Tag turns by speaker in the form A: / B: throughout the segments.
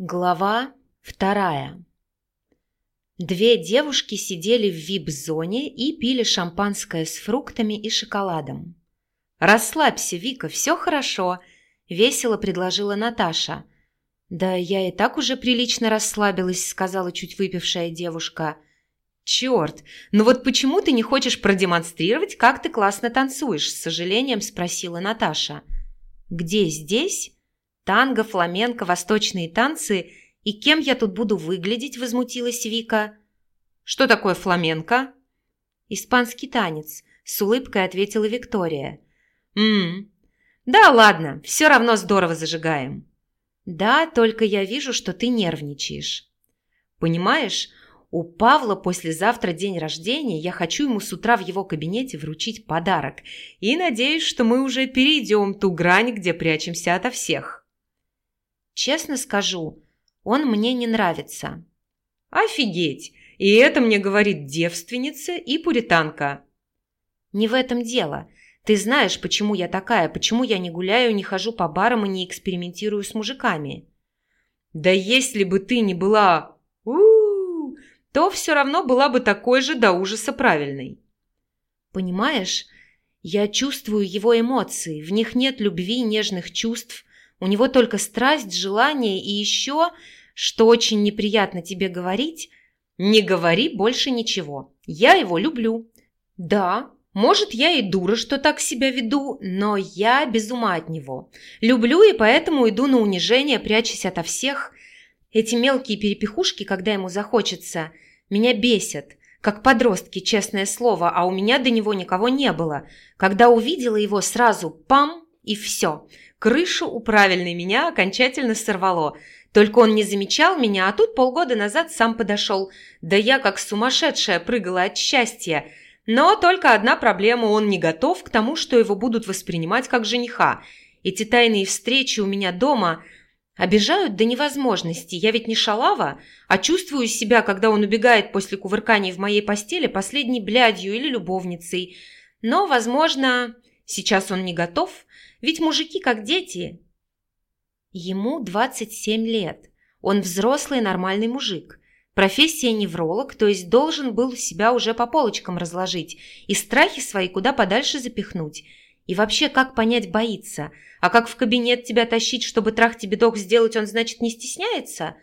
A: Глава вторая Две девушки сидели в вип-зоне и пили шампанское с фруктами и шоколадом. «Расслабься, Вика, все хорошо», – весело предложила Наташа. «Да я и так уже прилично расслабилась», – сказала чуть выпившая девушка. «Черт, ну вот почему ты не хочешь продемонстрировать, как ты классно танцуешь?» – с сожалением спросила Наташа. «Где здесь?» Танго, фламенко, восточные танцы. И кем я тут буду выглядеть?» – возмутилась Вика. «Что такое фламенко?» «Испанский танец», – с улыбкой ответила Виктория. «Ммм, да ладно, все равно здорово зажигаем». «Да, только я вижу, что ты нервничаешь». «Понимаешь, у Павла послезавтра день рождения, я хочу ему с утра в его кабинете вручить подарок. И надеюсь, что мы уже перейдем ту грань, где прячемся ото всех». Честно скажу, он мне не нравится». «Офигеть! И это мне говорит девственница и пуританка». «Не в этом дело. Ты знаешь, почему я такая, почему я не гуляю, не хожу по барам и не экспериментирую с мужиками». «Да если бы ты не была... у, то все равно была бы такой же до ужаса правильной». «Понимаешь, я чувствую его эмоции, в них нет любви, нежных чувств, у него только страсть, желание и еще, что очень неприятно тебе говорить, не говори больше ничего. Я его люблю. Да, может, я и дура, что так себя веду, но я без ума от него. Люблю и поэтому иду на унижение, прячась ото всех. Эти мелкие перепихушки, когда ему захочется, меня бесят. Как подростки, честное слово, а у меня до него никого не было. Когда увидела его, сразу пам и все – Крышу у правильной меня окончательно сорвало. Только он не замечал меня, а тут полгода назад сам подошел. Да я как сумасшедшая прыгала от счастья. Но только одна проблема – он не готов к тому, что его будут воспринимать как жениха. Эти тайные встречи у меня дома обижают до невозможности. Я ведь не шалава, а чувствую себя, когда он убегает после кувырканий в моей постели последней блядью или любовницей. Но, возможно, сейчас он не готов – ведь мужики как дети. Ему 27 лет. Он взрослый нормальный мужик. Профессия невролог, то есть должен был себя уже по полочкам разложить и страхи свои куда подальше запихнуть. И вообще, как понять, боится? А как в кабинет тебя тащить, чтобы трах-тебе-док сделать, он, значит, не стесняется?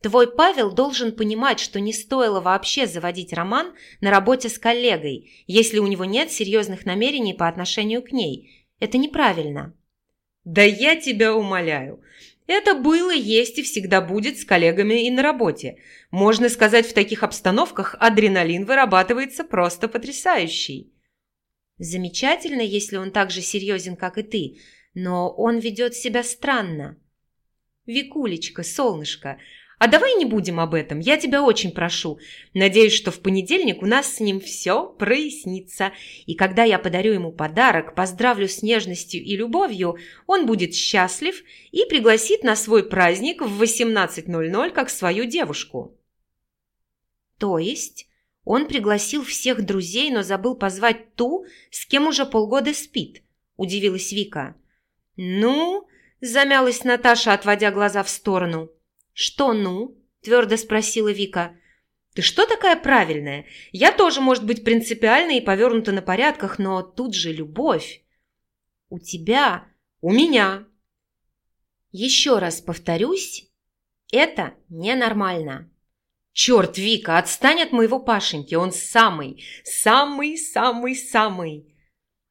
A: Твой Павел должен понимать, что не стоило вообще заводить роман на работе с коллегой, если у него нет серьезных намерений по отношению к ней – это неправильно». «Да я тебя умоляю. Это было, есть и всегда будет с коллегами и на работе. Можно сказать, в таких обстановках адреналин вырабатывается просто потрясающий». «Замечательно, если он так же серьезен, как и ты, но он ведет себя странно». «Викулечка, солнышко, а давай не будем об этом, я тебя очень прошу. Надеюсь, что в понедельник у нас с ним все прояснится. И когда я подарю ему подарок, поздравлю с нежностью и любовью, он будет счастлив и пригласит на свой праздник в 18.00 как свою девушку». «То есть?» Он пригласил всех друзей, но забыл позвать ту, с кем уже полгода спит, удивилась Вика. «Ну?» – замялась Наташа, отводя глаза в сторону – «Что ну?» – твердо спросила Вика. «Ты что такая правильная? Я тоже, может быть, принципиальна и повернута на порядках, но тут же любовь». «У тебя, у меня». «Еще раз повторюсь, это ненормально». «Черт, Вика, отстань от моего Пашеньки, он самый, самый-самый-самый!»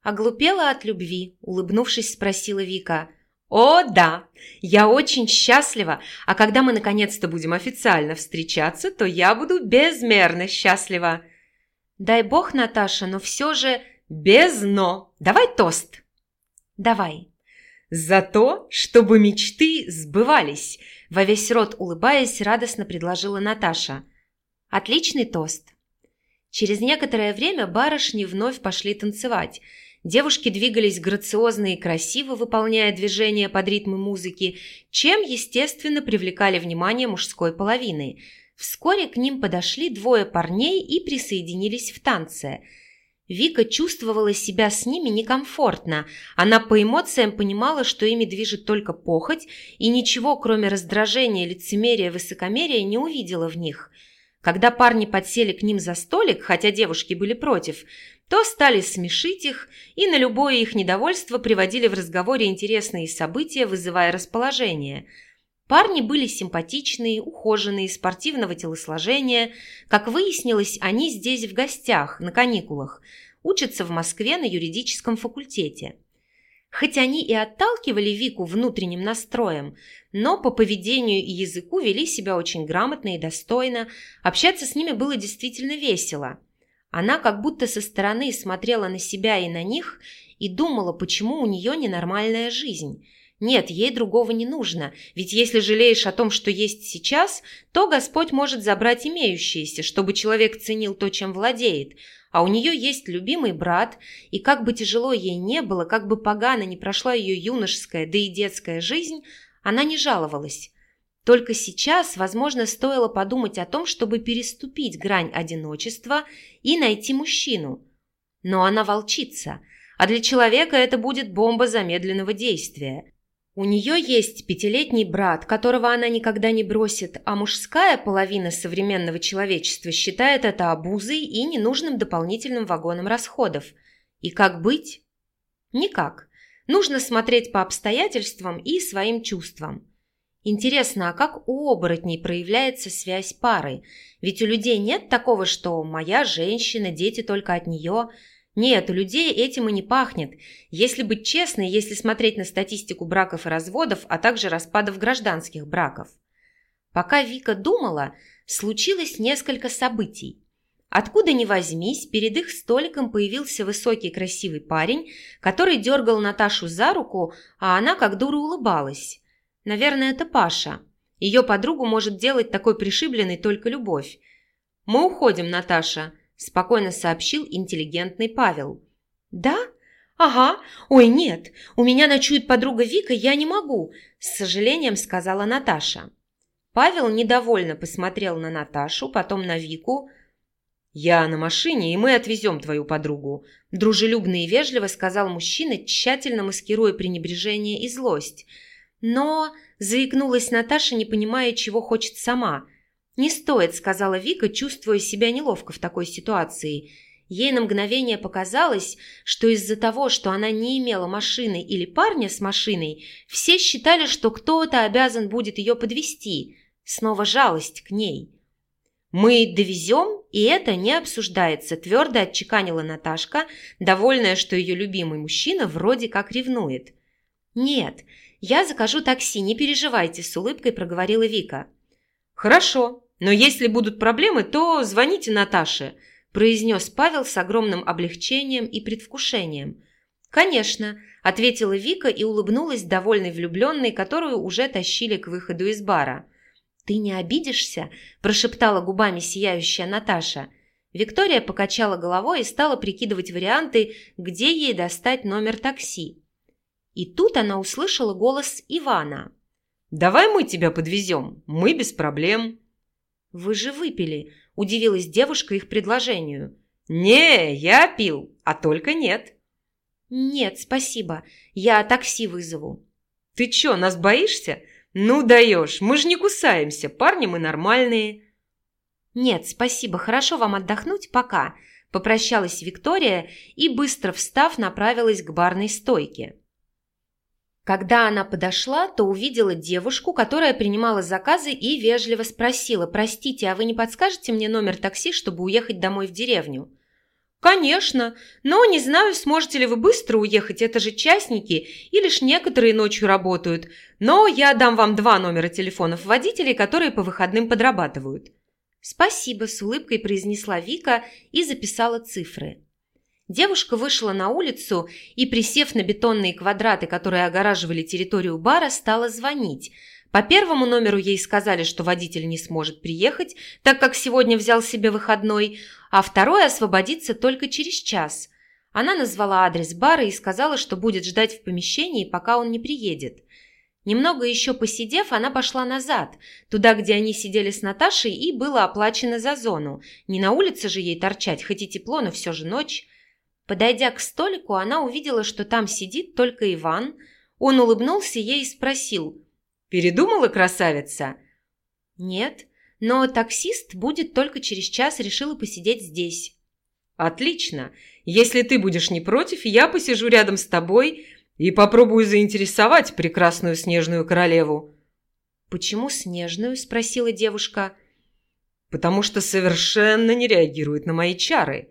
A: Оглупела от любви, улыбнувшись, спросила Вика. «О, да! Я очень счастлива, а когда мы наконец-то будем официально встречаться, то я буду безмерно счастлива!» «Дай бог, Наташа, но все же без «но». Давай тост!» «Давай!» «За то, чтобы мечты сбывались!» Во весь рот улыбаясь, радостно предложила Наташа. «Отличный тост!» Через некоторое время барышни вновь пошли танцевать – Девушки двигались грациозно и красиво, выполняя движения под ритмы музыки, чем, естественно, привлекали внимание мужской половины. Вскоре к ним подошли двое парней и присоединились в танце. Вика чувствовала себя с ними некомфортно. Она по эмоциям понимала, что ими движет только похоть, и ничего, кроме раздражения, лицемерия, высокомерия, не увидела в них. Когда парни подсели к ним за столик, хотя девушки были против, то стали смешить их и на любое их недовольство приводили в разговоре интересные события, вызывая расположение – Парни были симпатичные, ухоженные, спортивного телосложения. Как выяснилось, они здесь в гостях, на каникулах. Учатся в Москве на юридическом факультете. Хоть они и отталкивали Вику внутренним настроем, но по поведению и языку вели себя очень грамотно и достойно. Общаться с ними было действительно весело. Она как будто со стороны смотрела на себя и на них и думала, почему у нее ненормальная жизнь – нет, ей другого не нужно, ведь если жалеешь о том, что есть сейчас, то Господь может забрать имеющееся, чтобы человек ценил то, чем владеет. А у нее есть любимый брат, и как бы тяжело ей не было, как бы погано не прошла ее юношеская, да и детская жизнь, она не жаловалась. Только сейчас, возможно, стоило подумать о том, чтобы переступить грань одиночества и найти мужчину. Но она волчица, а для человека это будет бомба замедленного действия. У нее есть пятилетний брат, которого она никогда не бросит, а мужская половина современного человечества считает это обузой и ненужным дополнительным вагоном расходов. И как быть? Никак. Нужно смотреть по обстоятельствам и своим чувствам. Интересно, а как у оборотней проявляется связь пары? Ведь у людей нет такого, что «моя женщина, дети только от нее», нет, у людей этим и не пахнет. Если быть честной, если смотреть на статистику браков и разводов, а также распадов гражданских браков. Пока Вика думала, случилось несколько событий. Откуда ни возьмись, перед их столиком появился высокий красивый парень, который дергал Наташу за руку, а она как дура улыбалась. Наверное, это Паша. Ее подругу может делать такой пришибленной только любовь. «Мы уходим, Наташа», – спокойно сообщил интеллигентный Павел. «Да? Ага. Ой, нет. У меня ночует подруга Вика, я не могу», – с сожалением сказала Наташа. Павел недовольно посмотрел на Наташу, потом на Вику. «Я на машине, и мы отвезем твою подругу», – дружелюбно и вежливо сказал мужчина, тщательно маскируя пренебрежение и злость. Но заикнулась Наташа, не понимая, чего хочет сама – «Не стоит», – сказала Вика, чувствуя себя неловко в такой ситуации. Ей на мгновение показалось, что из-за того, что она не имела машины или парня с машиной, все считали, что кто-то обязан будет ее подвести. Снова жалость к ней. «Мы довезем, и это не обсуждается», – твердо отчеканила Наташка, довольная, что ее любимый мужчина вроде как ревнует. «Нет, я закажу такси, не переживайте», – с улыбкой проговорила Вика. «Хорошо», но если будут проблемы, то звоните Наташе», – произнес Павел с огромным облегчением и предвкушением. «Конечно», – ответила Вика и улыбнулась довольной влюбленной, которую уже тащили к выходу из бара. «Ты не обидишься?» – прошептала губами сияющая Наташа. Виктория покачала головой и стала прикидывать варианты, где ей достать номер такси. И тут она услышала голос Ивана. «Давай мы тебя подвезем, мы без проблем». «Вы же выпили», – удивилась девушка их предложению. «Не, я пил, а только нет». «Нет, спасибо. Я такси вызову». «Ты чё, нас боишься? Ну даешь, мы же не кусаемся, парни мы нормальные». «Нет, спасибо, хорошо вам отдохнуть, пока», – попрощалась Виктория и, быстро встав, направилась к барной стойке. Когда она подошла, то увидела девушку, которая принимала заказы и вежливо спросила, «Простите, а вы не подскажете мне номер такси, чтобы уехать домой в деревню?» «Конечно, но не знаю, сможете ли вы быстро уехать, это же частники, и лишь некоторые ночью работают, но я дам вам два номера телефонов водителей, которые по выходным подрабатывают». «Спасибо», – с улыбкой произнесла Вика и записала цифры. Девушка вышла на улицу и, присев на бетонные квадраты, которые огораживали территорию бара, стала звонить. По первому номеру ей сказали, что водитель не сможет приехать, так как сегодня взял себе выходной, а второй освободится только через час. Она назвала адрес бара и сказала, что будет ждать в помещении, пока он не приедет. Немного еще посидев, она пошла назад, туда, где они сидели с Наташей, и было оплачено за зону. Не на улице же ей торчать, хоть и тепло, но все же ночь. Подойдя к столику, она увидела, что там сидит только Иван. Он улыбнулся ей и спросил. «Передумала, красавица?» «Нет, но таксист будет только через час, решила посидеть здесь».
B: «Отлично. Если ты будешь не против, я посижу рядом с тобой и попробую заинтересовать прекрасную снежную королеву».
A: «Почему снежную?» – спросила девушка.
B: «Потому что совершенно не реагирует на мои чары».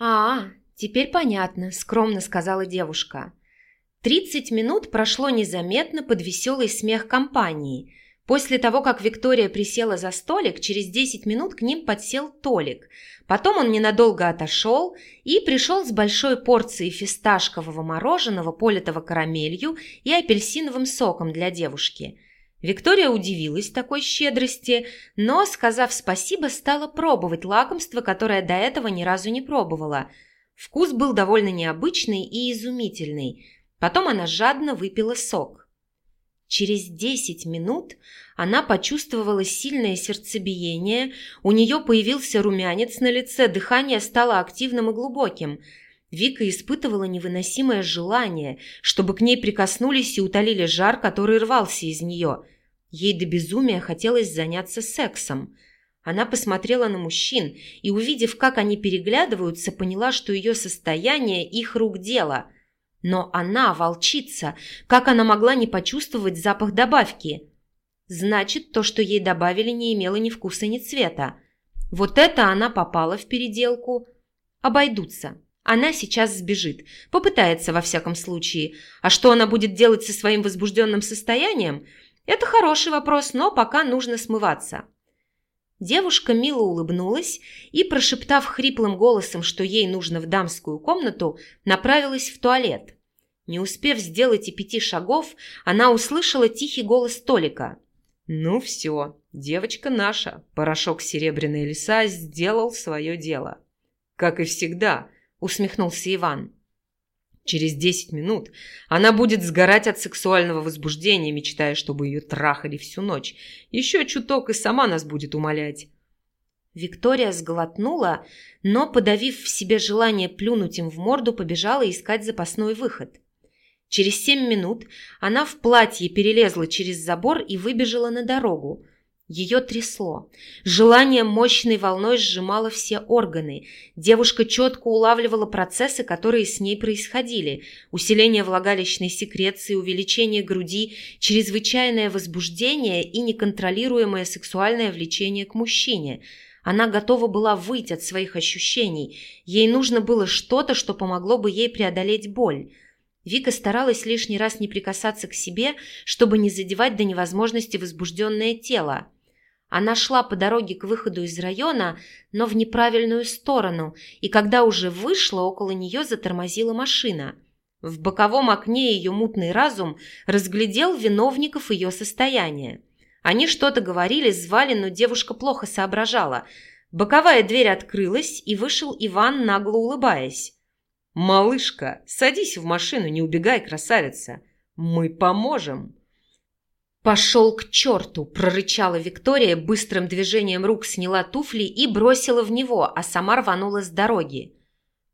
A: «А, теперь понятно», – скромно сказала девушка. Тридцать минут прошло незаметно под веселый смех компании. После того, как Виктория присела за столик, через десять минут к ним подсел Толик. Потом он ненадолго отошел и пришел с большой порцией фисташкового мороженого, политого карамелью и апельсиновым соком для девушки – Виктория удивилась такой щедрости, но, сказав спасибо, стала пробовать лакомство, которое до этого ни разу не пробовала. Вкус был довольно необычный и изумительный. Потом она жадно выпила сок. Через десять минут она почувствовала сильное сердцебиение, у нее появился румянец на лице, дыхание стало активным и глубоким. Вика испытывала невыносимое желание, чтобы к ней прикоснулись и утолили жар, который рвался из нее. Ей до безумия хотелось заняться сексом. Она посмотрела на мужчин и, увидев, как они переглядываются, поняла, что ее состояние – их рук дело. Но она, волчица, как она могла не почувствовать запах добавки? Значит, то, что ей добавили, не имело ни вкуса, ни цвета. Вот это она попала в переделку. Обойдутся. Она сейчас сбежит. Попытается, во всяком случае. А что она будет делать со своим возбужденным состоянием – это хороший вопрос, но пока нужно смываться. Девушка мило улыбнулась и, прошептав хриплым голосом, что ей нужно в дамскую комнату, направилась в туалет. Не успев сделать и пяти шагов, она услышала тихий голос Толика.
B: «Ну все, девочка наша, порошок серебряной леса сделал свое дело». «Как и всегда», — усмехнулся Иван. Через десять минут она будет сгорать от сексуального возбуждения, мечтая, чтобы ее трахали всю ночь. Еще чуток и сама нас будет умолять.
A: Виктория сглотнула, но, подавив в себе желание плюнуть им в морду, побежала искать запасной выход. Через семь минут она в платье перелезла через забор и выбежала на дорогу. Ее трясло. Желание мощной волной сжимало все органы. Девушка четко улавливала процессы, которые с ней происходили. Усиление влагалищной секреции, увеличение груди, чрезвычайное возбуждение и неконтролируемое сексуальное влечение к мужчине. Она готова была выйти от своих ощущений. Ей нужно было что-то, что помогло бы ей преодолеть боль. Вика старалась лишний раз не прикасаться к себе, чтобы не задевать до невозможности возбужденное тело. Она шла по дороге к выходу из района, но в неправильную сторону, и когда уже вышла, около нее затормозила машина. В боковом окне ее мутный разум разглядел виновников ее состояния. Они что-то говорили, звали, но девушка плохо соображала. Боковая дверь открылась, и вышел Иван, нагло улыбаясь.
B: «Малышка, садись в машину, не убегай, красавица. Мы поможем».
A: «Пошел к черту!» – прорычала Виктория, быстрым движением рук сняла туфли и бросила в него, а сама рванула с дороги.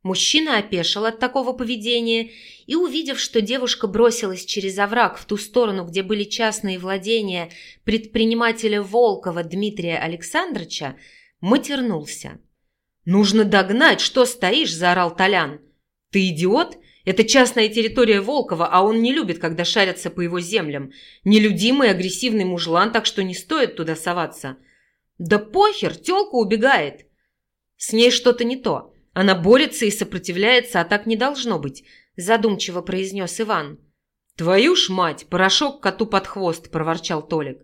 A: Мужчина опешил от такого поведения и, увидев, что девушка бросилась через овраг в ту сторону, где были частные владения предпринимателя Волкова Дмитрия Александровича, матернулся.
B: «Нужно догнать! Что стоишь?» – заорал Толян. «Ты идиот? Это частная территория Волкова, а он не любит, когда шарятся по его землям. Нелюдимый агрессивный мужлан, так что не стоит туда соваться. Да похер, тёлка убегает. С ней что-то не то. Она борется и сопротивляется, а так не должно быть, задумчиво произнес Иван. Твою ж мать, порошок коту под хвост, проворчал Толик.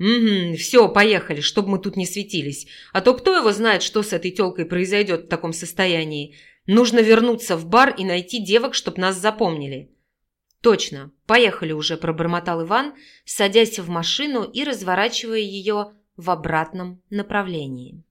B: «Угу, все, поехали, чтобы мы тут не светились. А то кто его знает, что с этой тёлкой произойдет в таком состоянии. Нужно вернуться в бар и найти девок, чтоб нас запомнили». «Точно, поехали уже», – пробормотал Иван, садясь в машину и разворачивая ее в обратном направлении.